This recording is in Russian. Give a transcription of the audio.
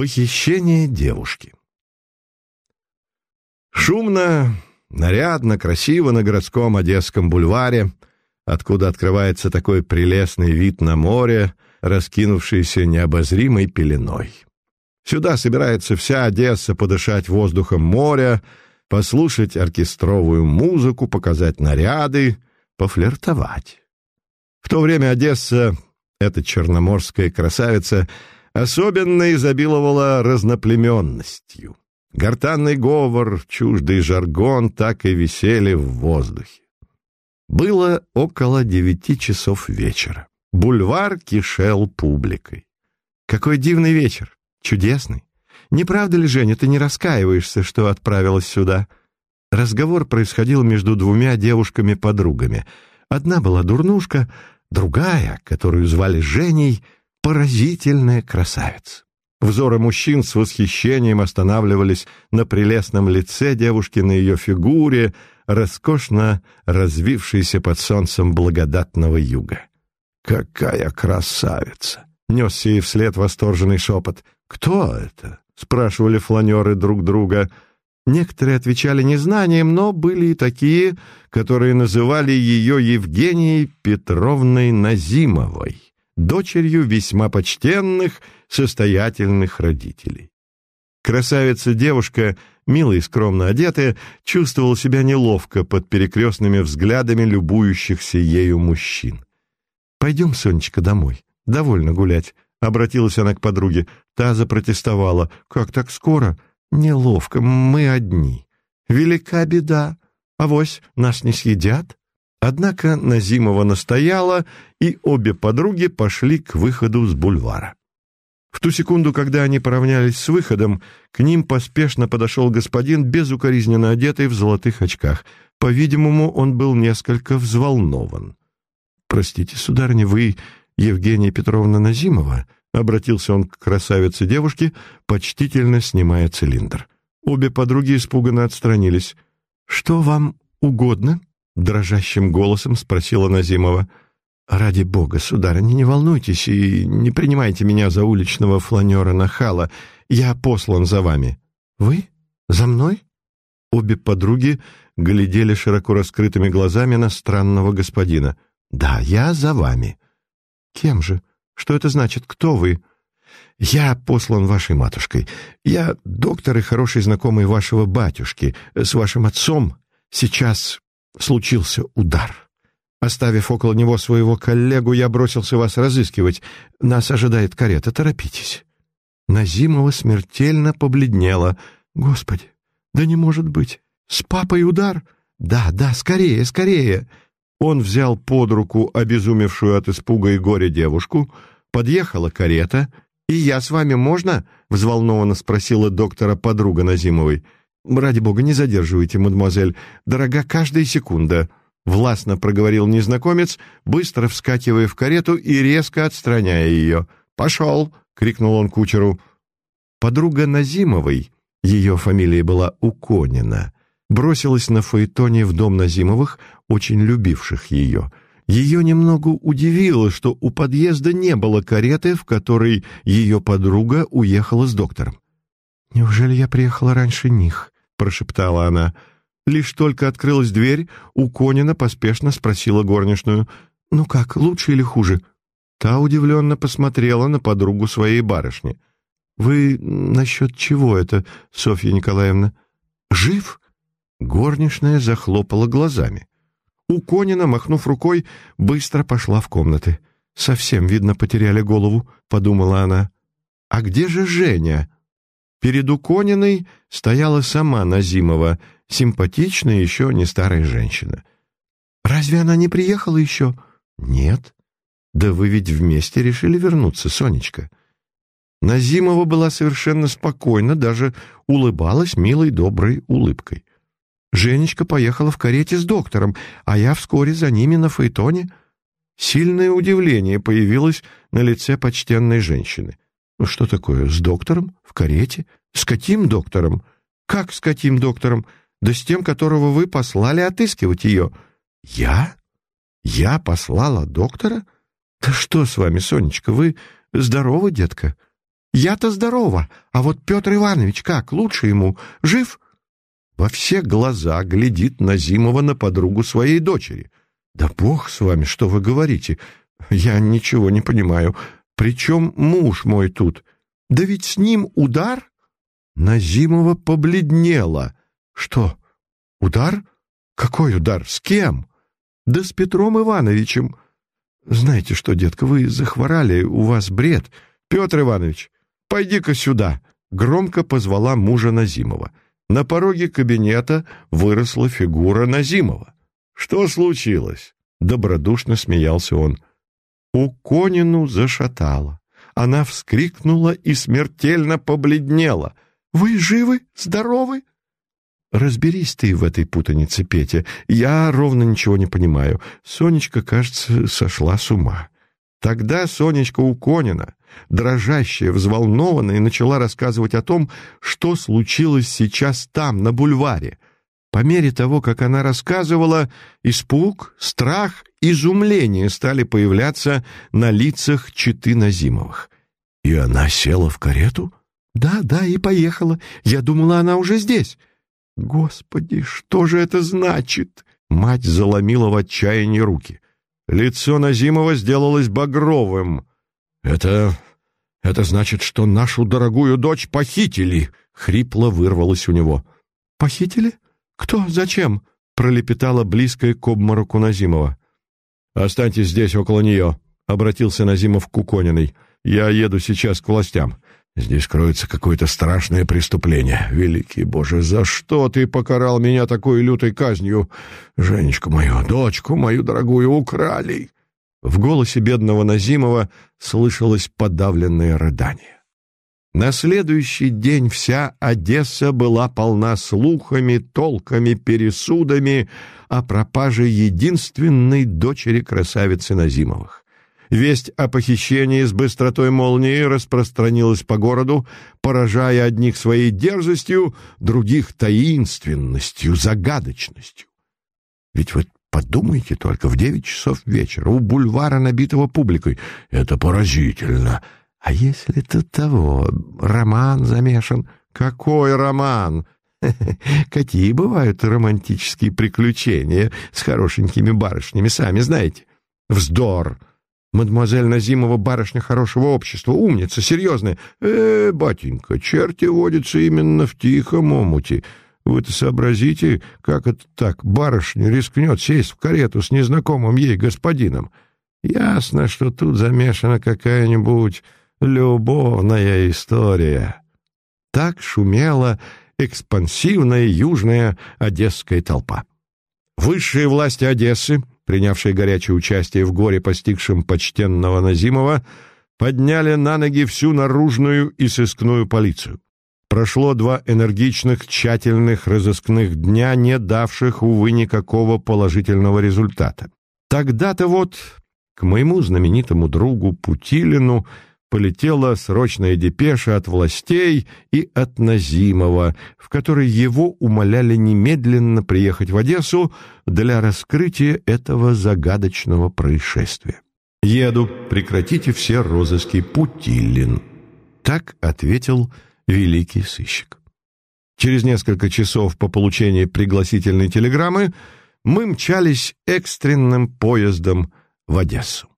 Похищение девушки Шумно, нарядно, красиво на городском Одесском бульваре, откуда открывается такой прелестный вид на море, раскинувшийся необозримой пеленой. Сюда собирается вся Одесса подышать воздухом моря, послушать оркестровую музыку, показать наряды, пофлиртовать. В то время Одесса, эта черноморская красавица, особенно изобиловала разноплеменностью. Гортанный говор, чуждый жаргон так и висели в воздухе. Было около девяти часов вечера. Бульвар кишел публикой. Какой дивный вечер! Чудесный! Не правда ли, Женя, ты не раскаиваешься, что отправилась сюда? Разговор происходил между двумя девушками-подругами. Одна была дурнушка, другая, которую звали Женей, поразительная красавица. Взоры мужчин с восхищением останавливались на прелестном лице девушки, на ее фигуре, роскошно развившейся под солнцем благодатного юга. «Какая красавица!» — несся ей вслед восторженный шепот. «Кто это?» — спрашивали фланеры друг друга. Некоторые отвечали незнанием, но были и такие, которые называли ее Евгенией Петровной Назимовой дочерью весьма почтенных, состоятельных родителей. Красавица-девушка, мило и скромно одетая, чувствовала себя неловко под перекрестными взглядами любующихся ею мужчин. «Пойдем, Сонечка, домой. Довольно гулять», — обратилась она к подруге. Та запротестовала. «Как так скоро? Неловко, мы одни. Велика беда. Авось нас не съедят?» Однако Назимова настояла, и обе подруги пошли к выходу с бульвара. В ту секунду, когда они поравнялись с выходом, к ним поспешно подошел господин, безукоризненно одетый в золотых очках. По-видимому, он был несколько взволнован. «Простите, сударыня, вы Евгения Петровна Назимова?» — обратился он к красавице девушке, почтительно снимая цилиндр. Обе подруги испуганно отстранились. «Что вам угодно?» — дрожащим голосом спросила Назимова. «Ради бога, сударыня, не волнуйтесь и не принимайте меня за уличного фланера-нахала. Я послан за вами». «Вы? За мной?» Обе подруги глядели широко раскрытыми глазами на странного господина. «Да, я за вами». «Кем же? Что это значит? Кто вы?» «Я послан вашей матушкой. Я доктор и хороший знакомый вашего батюшки. С вашим отцом сейчас случился удар. Оставив около него своего коллегу, я бросился вас разыскивать. Нас ожидает карета, торопитесь». Назимова смертельно побледнела. «Господи, да не может быть! С папой удар? Да, да, скорее, скорее!» Он взял под руку обезумевшую от испуга и горя девушку, подъехала карета. «И я с вами можно?» — взволнованно спросила доктора подруга Назимовой. «Ради бога, не задерживайте, мадемуазель. Дорога каждая секунда», — властно проговорил незнакомец, быстро вскакивая в карету и резко отстраняя ее. «Пошел!» — крикнул он кучеру. Подруга Назимовой, ее фамилия была Уконина, бросилась на фаэтоне в дом Назимовых, очень любивших ее. Ее немного удивило, что у подъезда не было кареты, в которой ее подруга уехала с доктором. «Неужели я приехала раньше них?» — прошептала она. Лишь только открылась дверь, у Конина поспешно спросила горничную. «Ну как, лучше или хуже?» Та удивленно посмотрела на подругу своей барышни. «Вы насчет чего это, Софья Николаевна? Жив?» Горничная захлопала глазами. У Конина, махнув рукой, быстро пошла в комнаты. «Совсем, видно, потеряли голову», — подумала она. «А где же Женя?» Перед Укониной стояла сама Назимова, симпатичная еще не старая женщина. «Разве она не приехала еще?» «Нет». «Да вы ведь вместе решили вернуться, Сонечка». Назимова была совершенно спокойна, даже улыбалась милой доброй улыбкой. Женечка поехала в карете с доктором, а я вскоре за ними на фаэтоне. Сильное удивление появилось на лице почтенной женщины. Что такое, с доктором? В карете? С каким доктором? Как с каким доктором? Да с тем, которого вы послали отыскивать ее. Я? Я послала доктора? Да что с вами, Сонечка, вы здоровы, детка? Я-то здорова, а вот Петр Иванович как, лучше ему? Жив?» Во все глаза глядит Назимова на подругу своей дочери. «Да бог с вами, что вы говорите? Я ничего не понимаю. Причем муж мой тут? Да ведь с ним удар?» Назимова побледнела. «Что, удар? Какой удар? С кем?» «Да с Петром Ивановичем. Знаете что, детка, вы захворали, у вас бред. Петр Иванович, пойди-ка сюда!» Громко позвала мужа Назимова. На пороге кабинета выросла фигура Назимова. «Что случилось?» — добродушно смеялся он. У Конину зашатало. Она вскрикнула и смертельно побледнела. «Вы живы? Здоровы?» «Разберись ты в этой путанице, Петя. Я ровно ничего не понимаю. Сонечка, кажется, сошла с ума». Тогда Сонечка Уконина, дрожащая, взволнованная, начала рассказывать о том, что случилось сейчас там, на бульваре. По мере того, как она рассказывала, испуг, страх, изумление стали появляться на лицах читы Назимовых. «И она села в карету?» «Да, да, и поехала. Я думала, она уже здесь». «Господи, что же это значит?» Мать заломила в отчаянии руки. Лицо Назимова сделалось багровым. «Это... это значит, что нашу дорогую дочь похитили!» — хрипло вырвалось у него. «Похитили? Кто? Зачем?» — пролепетала близкая к обмороку Назимова. «Останьтесь здесь, около нее», — обратился Назимов к Кукониной. «Я еду сейчас к властям. Здесь кроется какое-то страшное преступление. Великий Боже, за что ты покарал меня такой лютой казнью? Женечку мою, дочку мою дорогую украли!» В голосе бедного Назимова слышалось подавленное рыдание. На следующий день вся Одесса была полна слухами, толками, пересудами о пропаже единственной дочери красавицы Назимовых. Весть о похищении с быстротой молнии распространилась по городу, поражая одних своей дерзостью, других таинственностью, загадочностью. Ведь вот подумайте только, в девять часов вечера у бульвара, набитого публикой, это поразительно. А если тут того, роман замешан? Какой роман? Какие бывают романтические приключения с хорошенькими барышнями, сами знаете. Вздор! Мадемуазель Назимова барышня хорошего общества, умница, серьезная. Э, батенька, черти водятся именно в тихом омуте. Вы-то сообразите, как это так, барышня рискнет сесть в карету с незнакомым ей господином. Ясно, что тут замешана какая-нибудь любовная история. Так шумела экспансивная южная одесская толпа. Высшие власти Одессы принявшие горячее участие в горе, постигшем почтенного Назимова, подняли на ноги всю наружную и сыскную полицию. Прошло два энергичных, тщательных разыскных дня, не давших, увы, никакого положительного результата. Тогда-то вот к моему знаменитому другу Путилину полетела срочная депеша от властей и от Назимова, в которой его умоляли немедленно приехать в Одессу для раскрытия этого загадочного происшествия. «Еду, прекратите все розыски, Путилин», — так ответил великий сыщик. Через несколько часов по получении пригласительной телеграммы мы мчались экстренным поездом в Одессу.